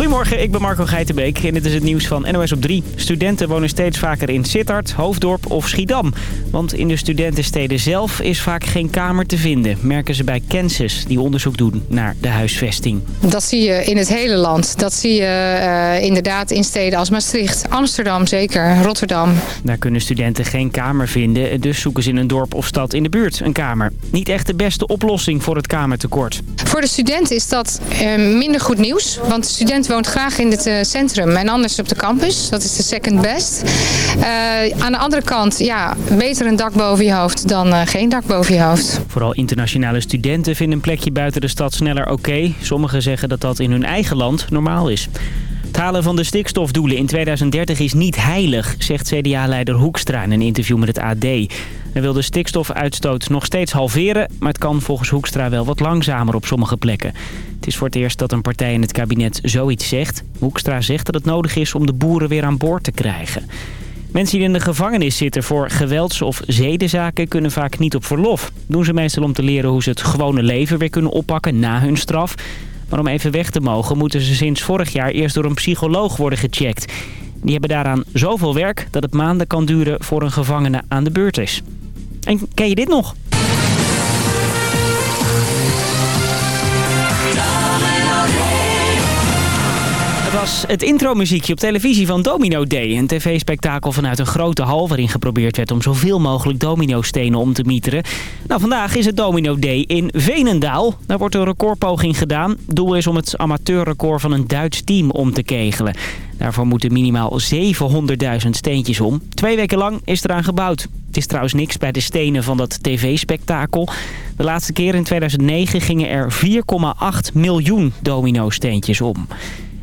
Goedemorgen, ik ben Marco Geitenbeek en dit is het nieuws van NOS op 3. Studenten wonen steeds vaker in Sittard, Hoofddorp of Schiedam. Want in de studentensteden zelf is vaak geen kamer te vinden, merken ze bij Kansas, die onderzoek doen naar de huisvesting. Dat zie je in het hele land. Dat zie je uh, inderdaad in steden als Maastricht, Amsterdam zeker, Rotterdam. Daar kunnen studenten geen kamer vinden, dus zoeken ze in een dorp of stad in de buurt een kamer. Niet echt de beste oplossing voor het kamertekort. Voor de studenten is dat uh, minder goed nieuws, want de student woont graag in het uh, centrum en anders op de campus. Dat is de second best. Uh, aan de andere kant, ja, beter een dak boven je hoofd dan uh, geen dak boven je hoofd. Vooral internationale studenten vinden een plekje buiten de stad sneller oké. Sommigen zeggen dat dat in hun eigen land normaal is. Het halen van de stikstofdoelen in 2030 is niet heilig, zegt CDA-leider Hoekstra in een interview met het AD. Hij wil de stikstofuitstoot nog steeds halveren, maar het kan volgens Hoekstra wel wat langzamer op sommige plekken. Het is voor het eerst dat een partij in het kabinet zoiets zegt. Hoekstra zegt dat het nodig is om de boeren weer aan boord te krijgen. Mensen die in de gevangenis zitten voor gewelds- of zedenzaken kunnen vaak niet op verlof. doen ze meestal om te leren hoe ze het gewone leven weer kunnen oppakken na hun straf. Maar om even weg te mogen moeten ze sinds vorig jaar eerst door een psycholoog worden gecheckt. Die hebben daaraan zoveel werk dat het maanden kan duren voor een gevangene aan de beurt is. En ken je dit nog? Het was het intromuziekje op televisie van Domino Day. Een tv-spektakel vanuit een grote hal waarin geprobeerd werd om zoveel mogelijk dominostenen om te mieteren. Nou, vandaag is het Domino Day in Venendaal. Daar wordt een recordpoging gedaan. Doel is om het amateurrecord van een Duits team om te kegelen. Daarvoor moeten minimaal 700.000 steentjes om. Twee weken lang is eraan gebouwd. Het is trouwens niks bij de stenen van dat tv-spektakel. De laatste keer in 2009 gingen er 4,8 miljoen domino-steentjes om.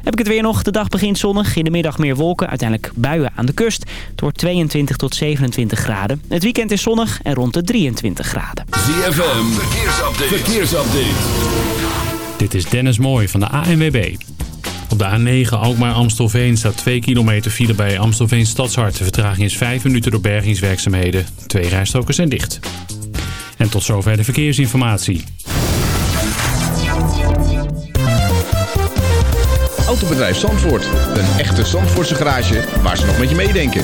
Heb ik het weer nog. De dag begint zonnig. In de middag meer wolken. Uiteindelijk buien aan de kust. Het wordt 22 tot 27 graden. Het weekend is zonnig en rond de 23 graden. ZFM. Verkeersupdate. Verkeersupdate. Dit is Dennis Mooij van de ANWB. Op de A9 Alkmaar-Amstelveen staat 2 kilometer file bij Amstelveen Stadshart. De vertraging is 5 minuten door bergingswerkzaamheden. Twee rijstroken zijn dicht. En tot zover de verkeersinformatie. Autobedrijf Zandvoort. Een echte Zandvoortse garage waar ze nog met je meedenken.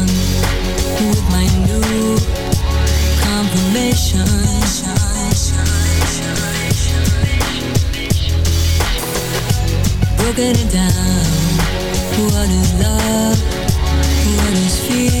Broken it down. What is love? What is fear?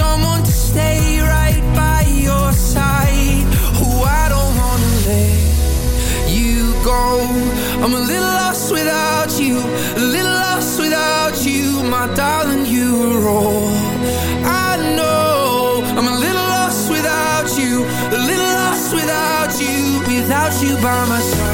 Someone, to stay right by your side. I don't wanna let you go. I'm a little lost without you, a little lost without you, my darling. You're all I know. I'm a little lost without you, a little lost without you, without you by my side.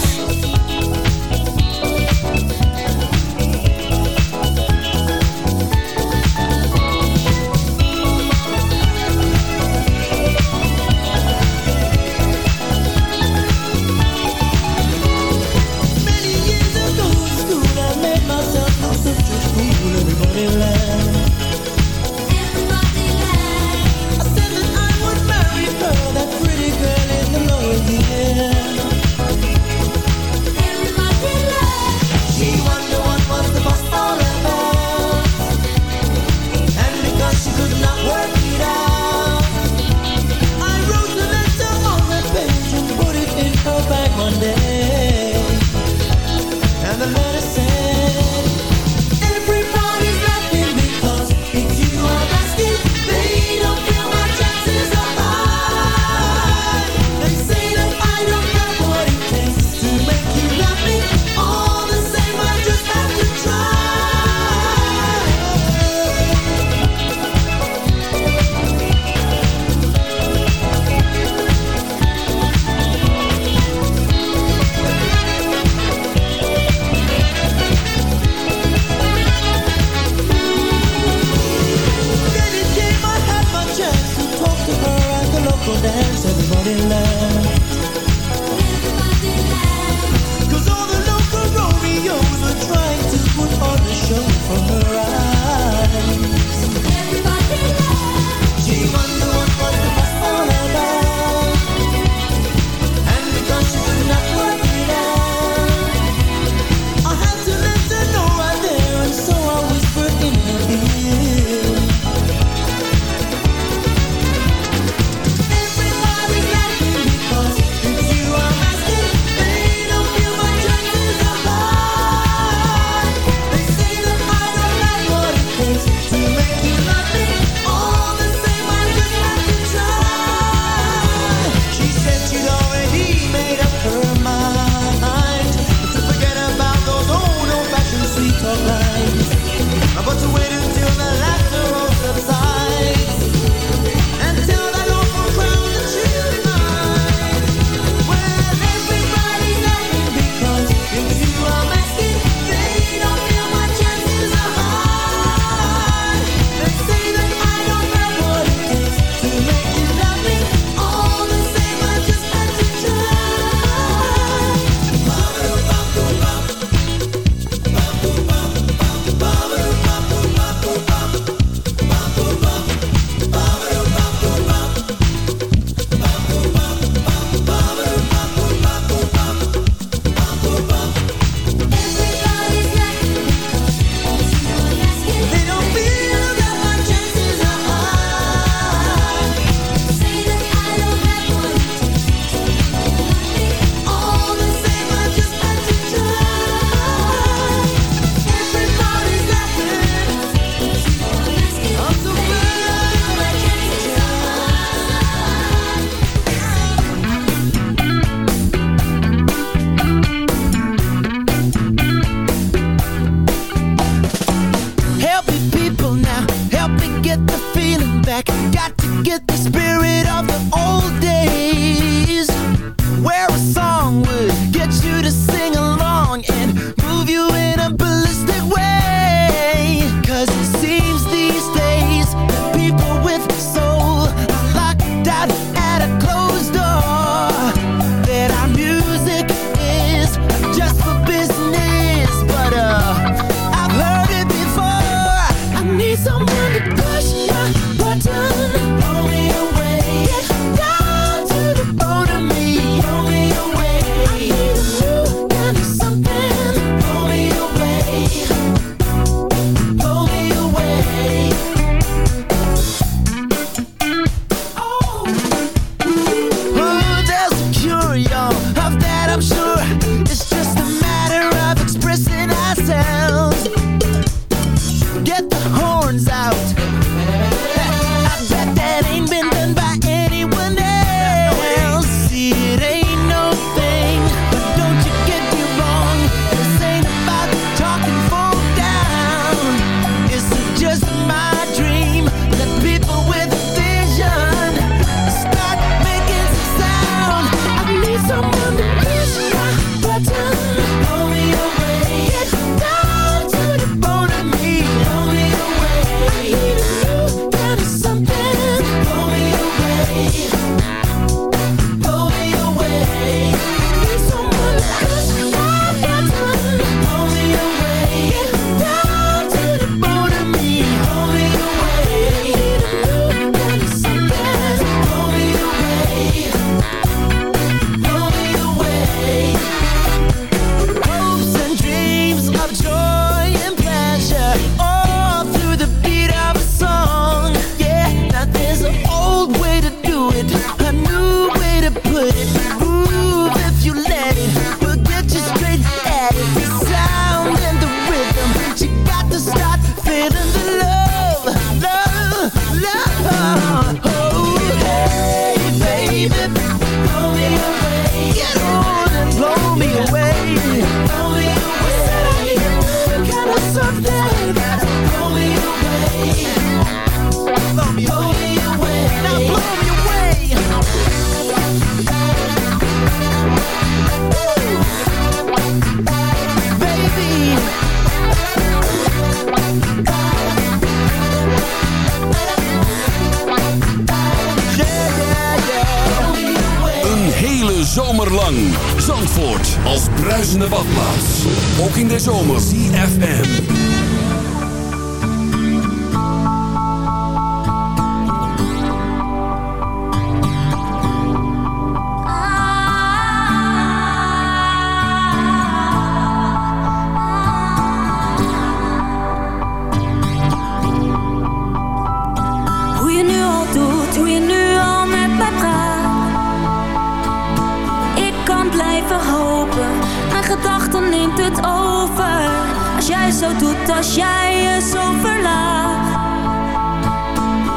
Dan neemt het over. Als jij zo doet, als jij je zo verlaat,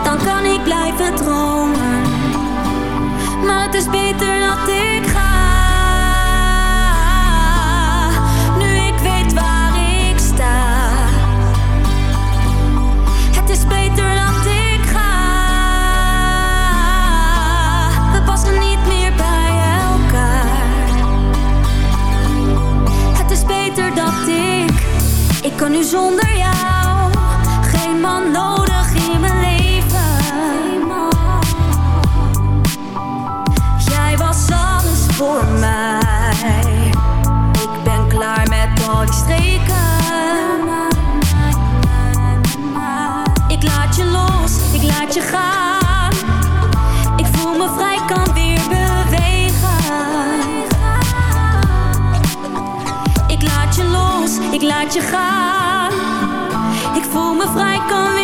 dan kan ik blijven dromen. Maar het is beter dat kan nu zonder jou geen man nodig in mijn leven. Jij was alles voor mij. Ik ben klaar met al die streken. Ik laat je los, ik laat je gaan. laat je gaan. Ik voel me vrij, kan weer.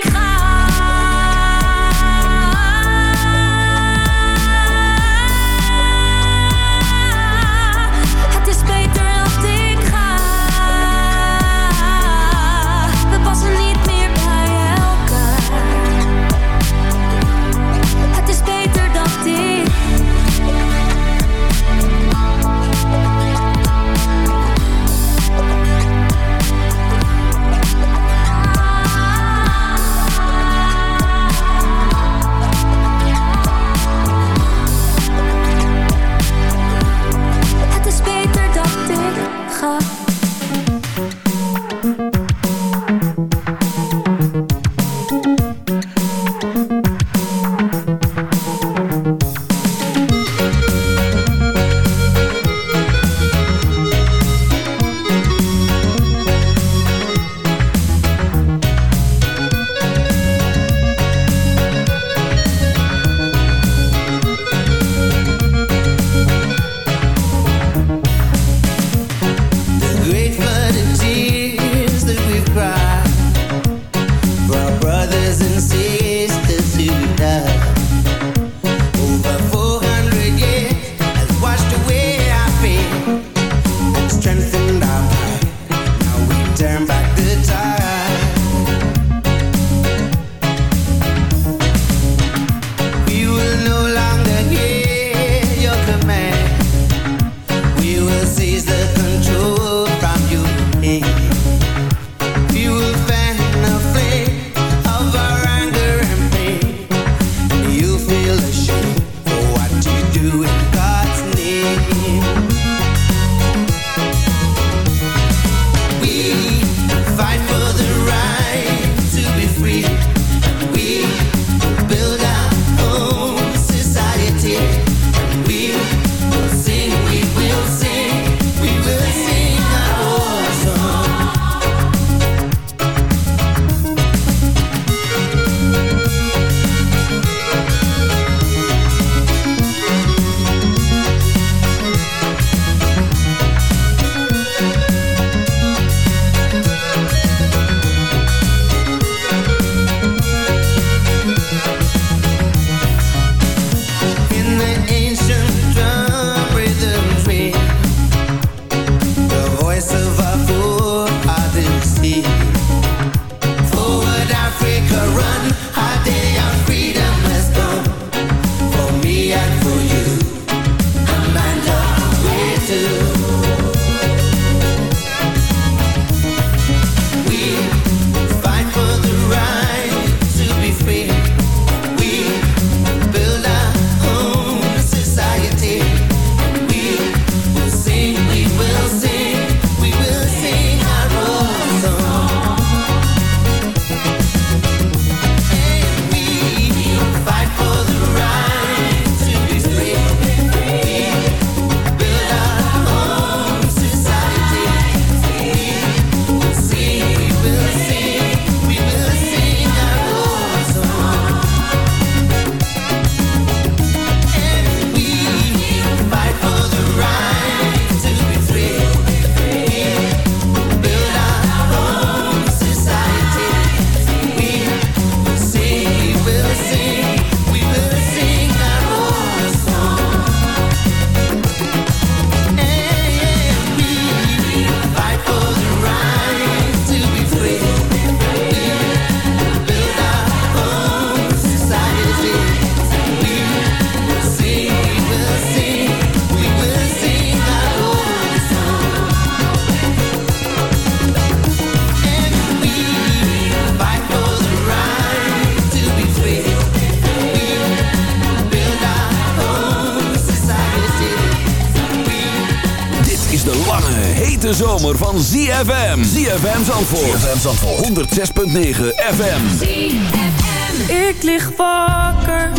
ZFM. ZFM Zandvoort. ZFM Zandvoort. 106.9 FM. ZFM. Ik lig wakker.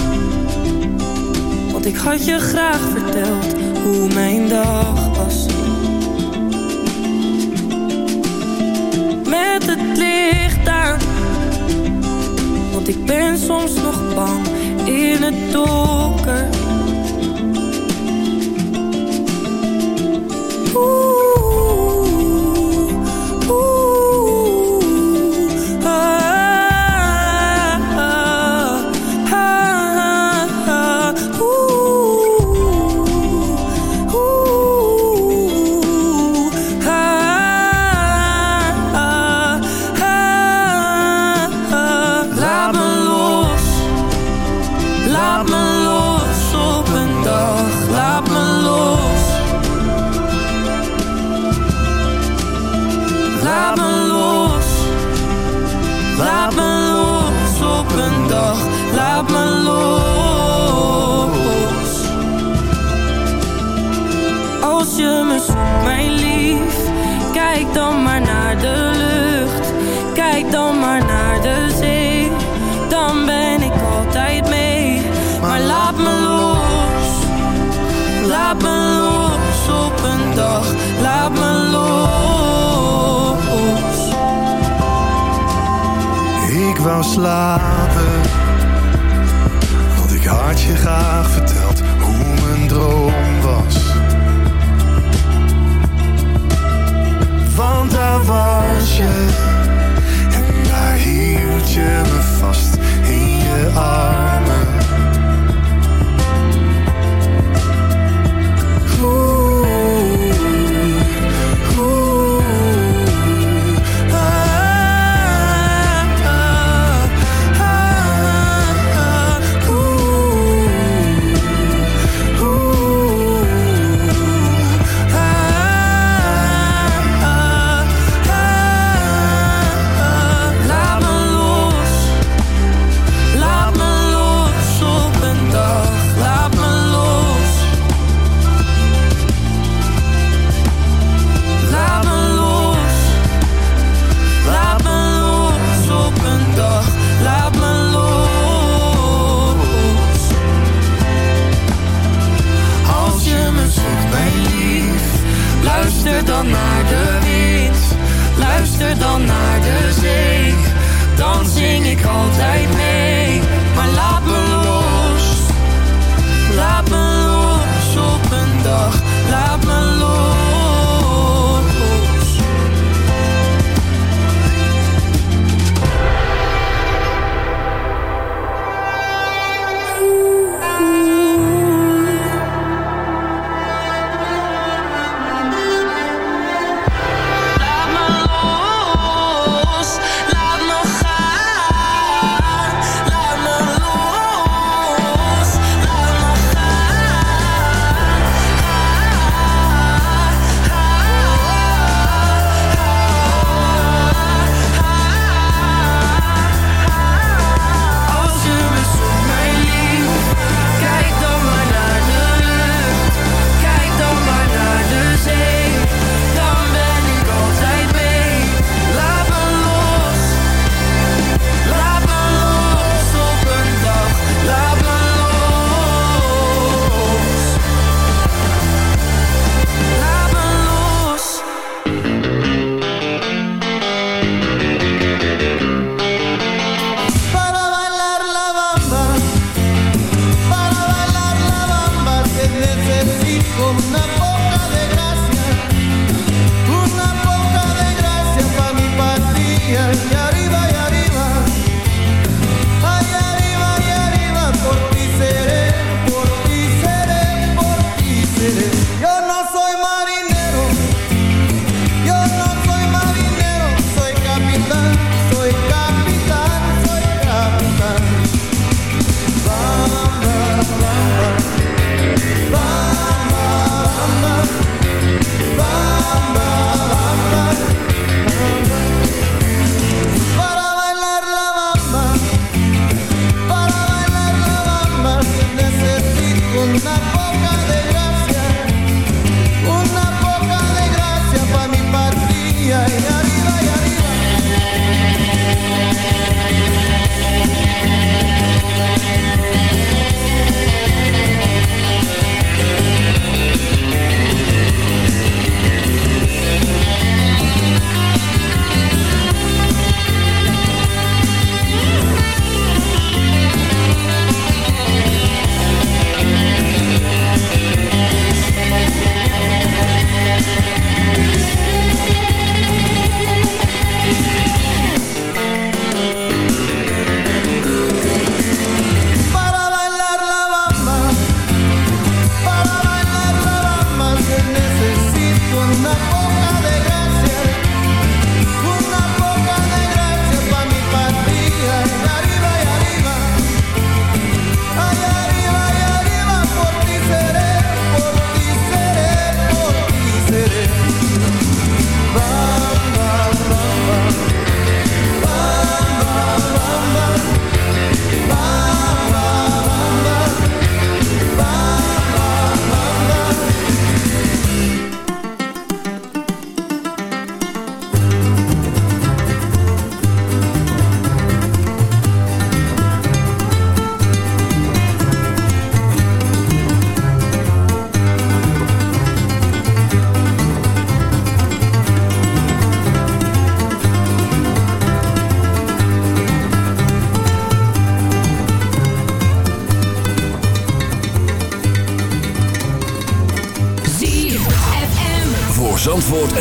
Want ik had je graag verteld hoe mijn dag was. Met het licht aan. Want ik ben soms nog bang in het donker.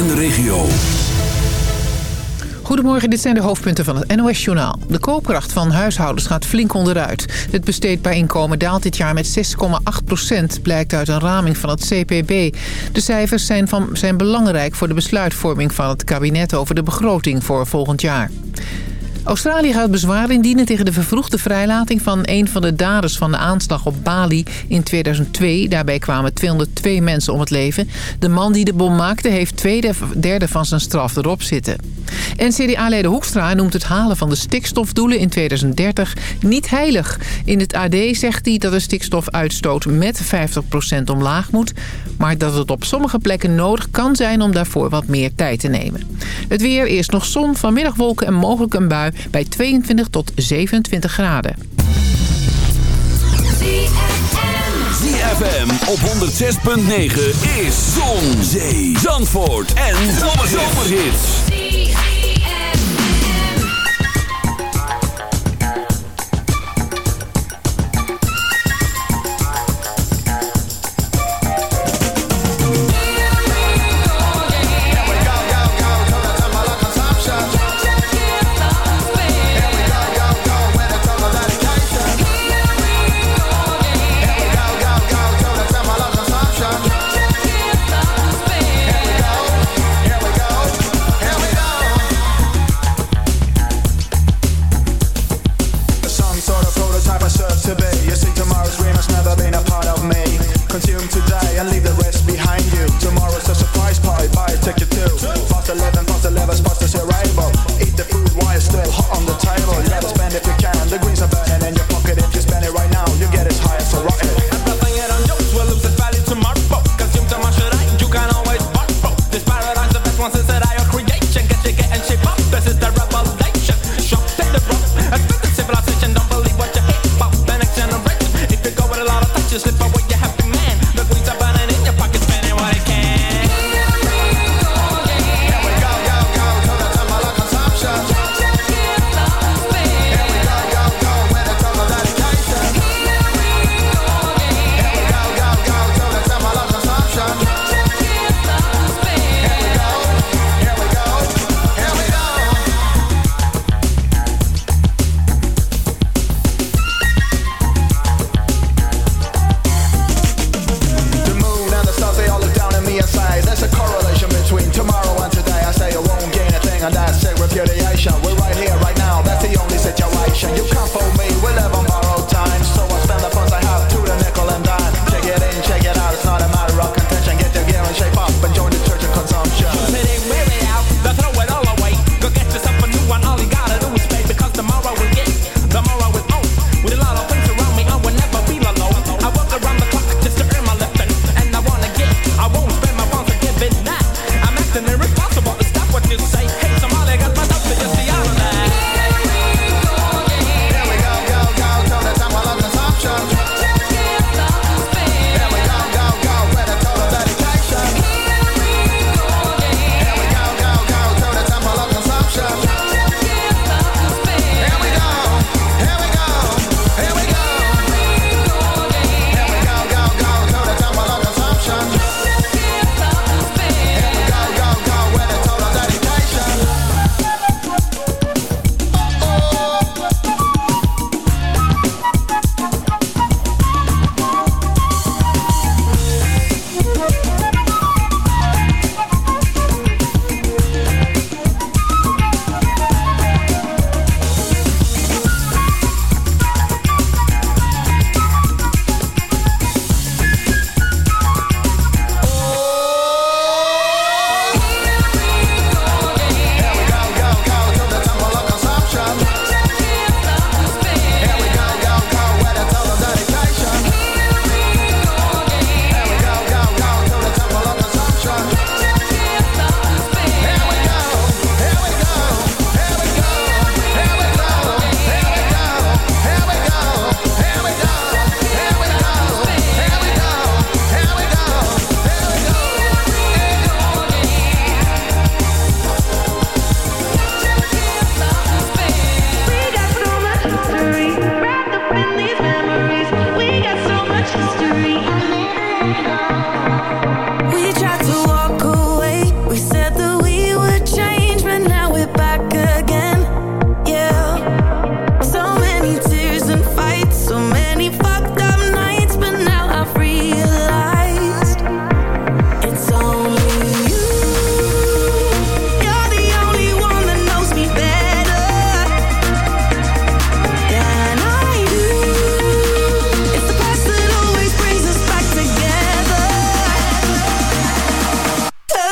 De regio. Goedemorgen, dit zijn de hoofdpunten van het NOS-journaal. De koopkracht van huishoudens gaat flink onderuit. Het besteedbaar inkomen daalt dit jaar met 6,8 procent... blijkt uit een raming van het CPB. De cijfers zijn, van, zijn belangrijk voor de besluitvorming van het kabinet... over de begroting voor volgend jaar. Australië gaat bezwaar indienen tegen de vervroegde vrijlating van een van de daders van de aanslag op Bali in 2002. Daarbij kwamen 202 mensen om het leven. De man die de bom maakte heeft twee derde van zijn straf erop zitten. En CDA-leider Hoekstra noemt het halen van de stikstofdoelen in 2030 niet heilig. In het AD zegt hij dat de stikstofuitstoot met 50% omlaag moet... maar dat het op sommige plekken nodig kan zijn om daarvoor wat meer tijd te nemen. Het weer, eerst nog zon, vanmiddag wolken en mogelijk een bui bij 22 tot 27 graden. ZFM op 106.9 is Zon, Zee, Zandvoort en Zomerhits.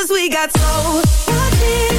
we got soul. lucky.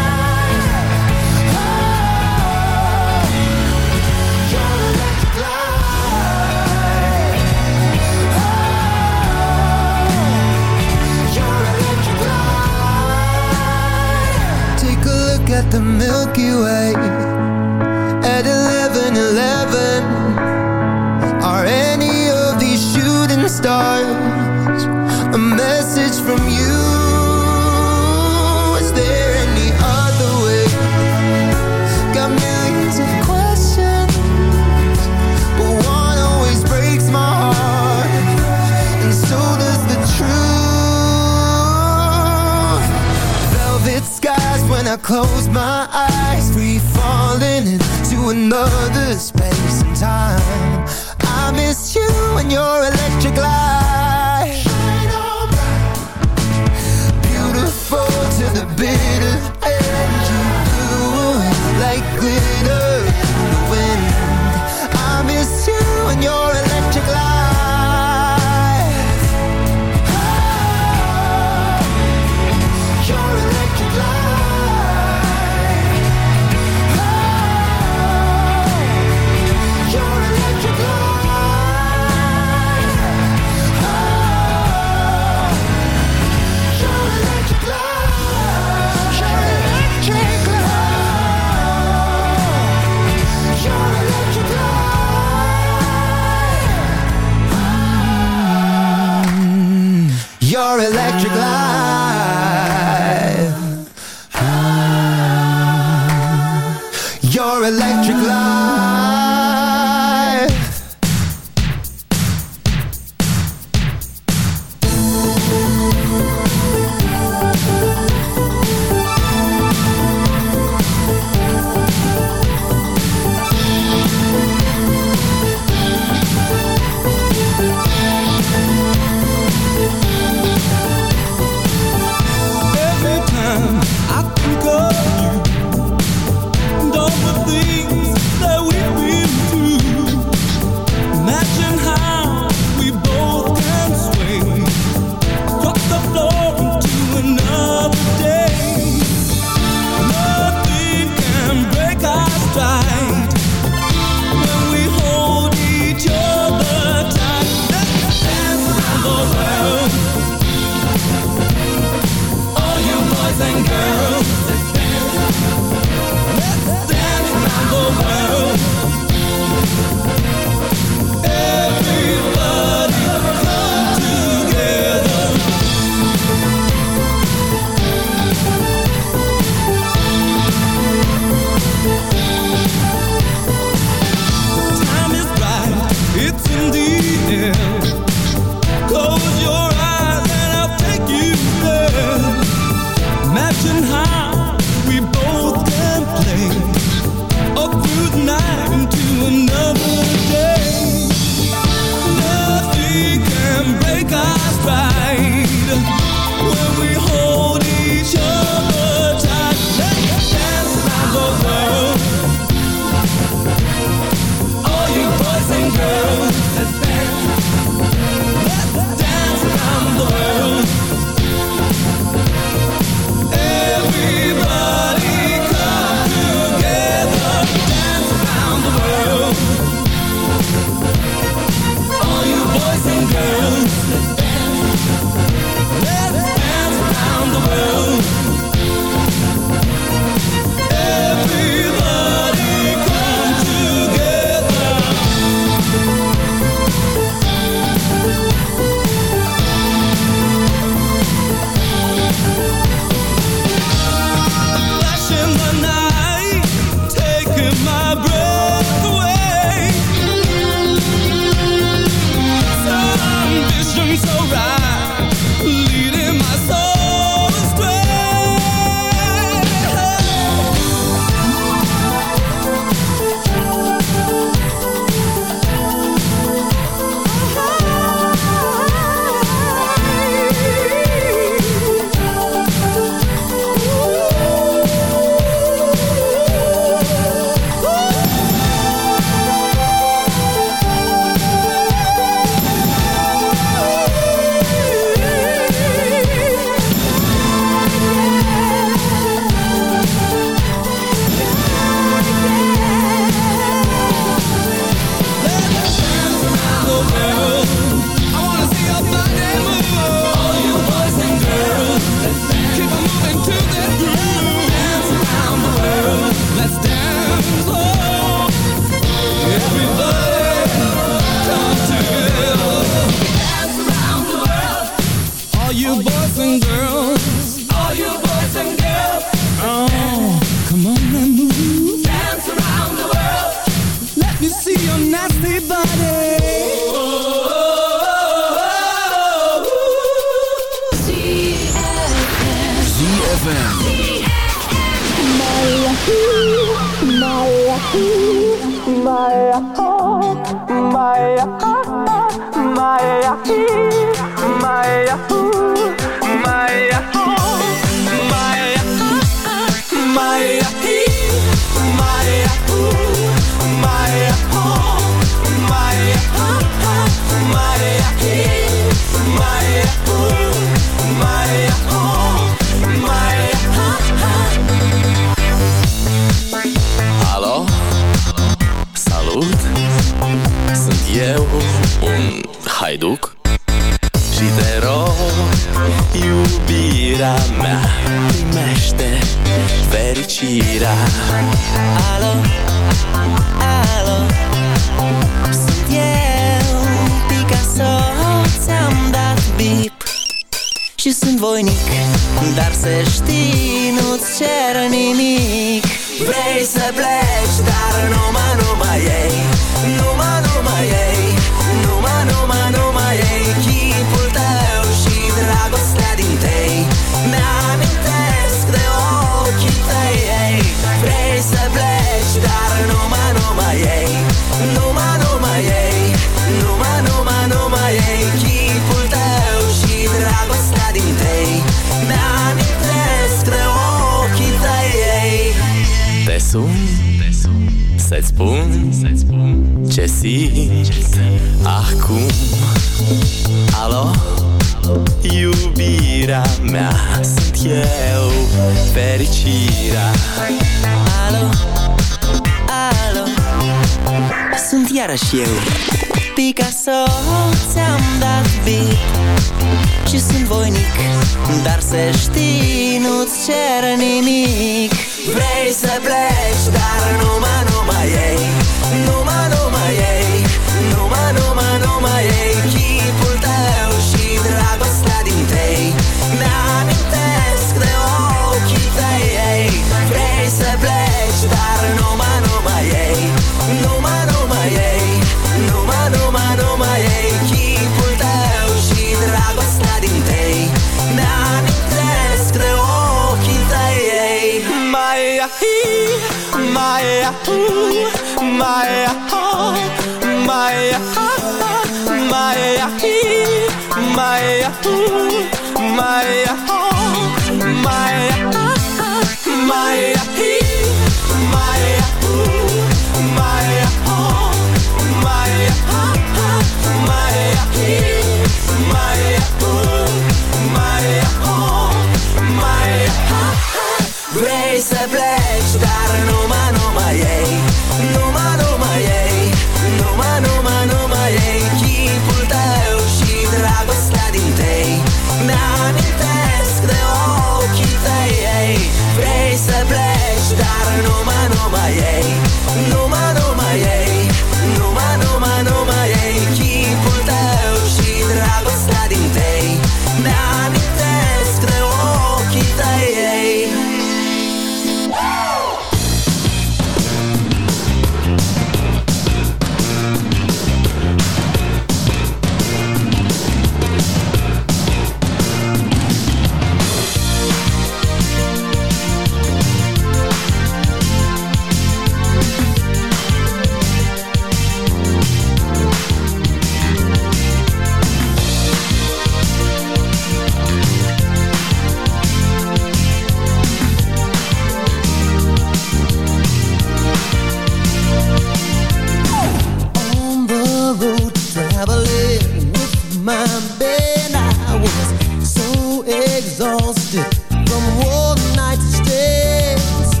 exhausted from one night stands.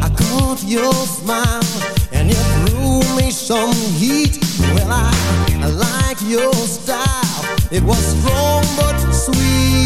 I caught your smile and you threw me some heat. Well, I, I like your style. It was strong but sweet.